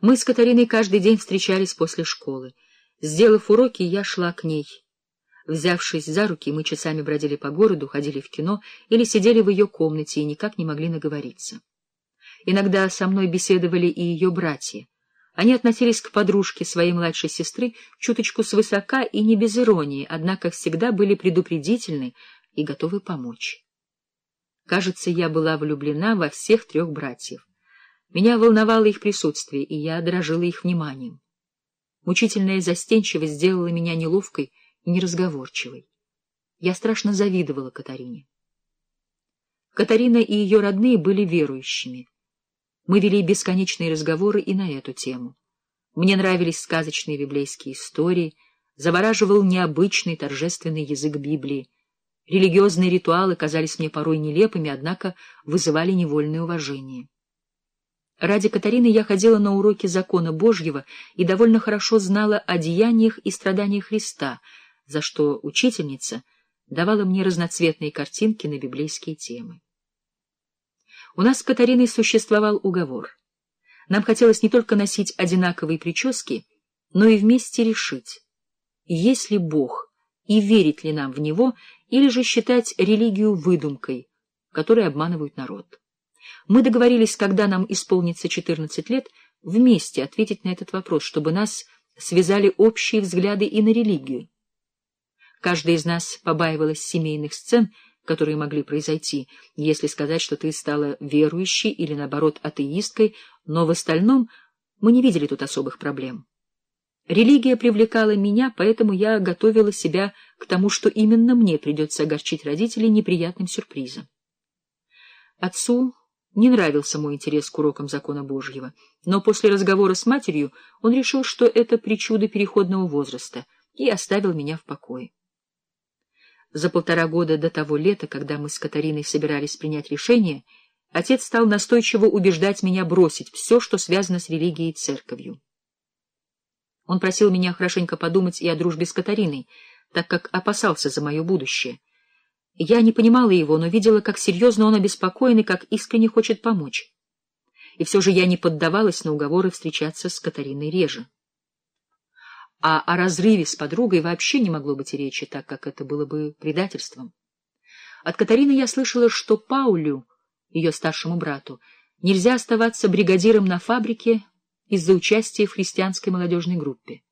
Мы с Катариной каждый день встречались после школы. Сделав уроки, я шла к ней. Взявшись за руки, мы часами бродили по городу, ходили в кино или сидели в ее комнате и никак не могли наговориться. Иногда со мной беседовали и ее братья. Они относились к подружке своей младшей сестры чуточку свысока и не без иронии, однако всегда были предупредительны и готовы помочь. Кажется, я была влюблена во всех трех братьев. Меня волновало их присутствие, и я дорожила их вниманием. Мучительная застенчивость сделала меня неловкой и неразговорчивой. Я страшно завидовала Катарине. Катарина и ее родные были верующими. Мы вели бесконечные разговоры и на эту тему. Мне нравились сказочные библейские истории, завораживал необычный торжественный язык Библии. Религиозные ритуалы казались мне порой нелепыми, однако вызывали невольное уважение. Ради Катарины я ходила на уроки закона Божьего и довольно хорошо знала о деяниях и страданиях Христа, за что учительница давала мне разноцветные картинки на библейские темы. У нас с Катариной существовал уговор. Нам хотелось не только носить одинаковые прически, но и вместе решить, есть ли Бог и верить ли нам в Него, или же считать религию выдумкой, которой обманывают народ. Мы договорились, когда нам исполнится 14 лет, вместе ответить на этот вопрос, чтобы нас связали общие взгляды и на религию. Каждая из нас побаивалась семейных сцен, которые могли произойти, если сказать, что ты стала верующей или, наоборот, атеисткой, но в остальном мы не видели тут особых проблем. Религия привлекала меня, поэтому я готовила себя к тому, что именно мне придется огорчить родителей неприятным сюрпризом. Отцу не нравился мой интерес к урокам закона Божьего, но после разговора с матерью он решил, что это причуды переходного возраста, и оставил меня в покое. За полтора года до того лета, когда мы с Катариной собирались принять решение, отец стал настойчиво убеждать меня бросить все, что связано с религией и церковью. Он просил меня хорошенько подумать и о дружбе с Катариной, так как опасался за мое будущее. Я не понимала его, но видела, как серьезно он обеспокоен и как искренне хочет помочь. И все же я не поддавалась на уговоры встречаться с Катариной реже а о разрыве с подругой вообще не могло быть речи, так как это было бы предательством. От Катарины я слышала, что Паулю, ее старшему брату, нельзя оставаться бригадиром на фабрике из-за участия в христианской молодежной группе.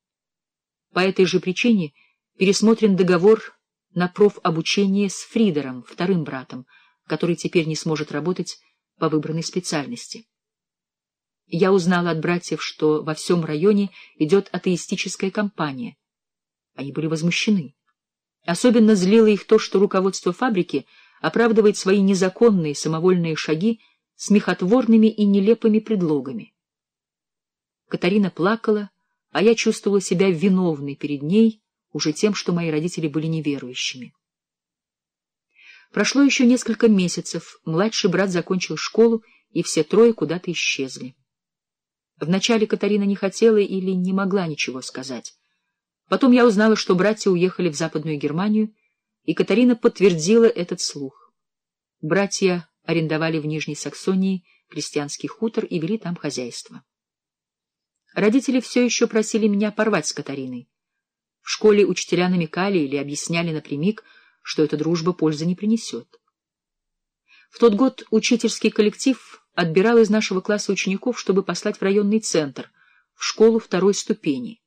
По этой же причине пересмотрен договор на профобучение с Фридером, вторым братом, который теперь не сможет работать по выбранной специальности. Я узнала от братьев, что во всем районе идет атеистическая кампания. Они были возмущены. Особенно злило их то, что руководство фабрики оправдывает свои незаконные самовольные шаги смехотворными и нелепыми предлогами. Катарина плакала, а я чувствовала себя виновной перед ней уже тем, что мои родители были неверующими. Прошло еще несколько месяцев, младший брат закончил школу, и все трое куда-то исчезли. Вначале Катарина не хотела или не могла ничего сказать. Потом я узнала, что братья уехали в Западную Германию, и Катарина подтвердила этот слух. Братья арендовали в Нижней Саксонии крестьянский хутор и вели там хозяйство. Родители все еще просили меня порвать с Катариной. В школе учителя намекали или объясняли напрямик, что эта дружба пользы не принесет. В тот год учительский коллектив отбирал из нашего класса учеников, чтобы послать в районный центр, в школу второй ступени.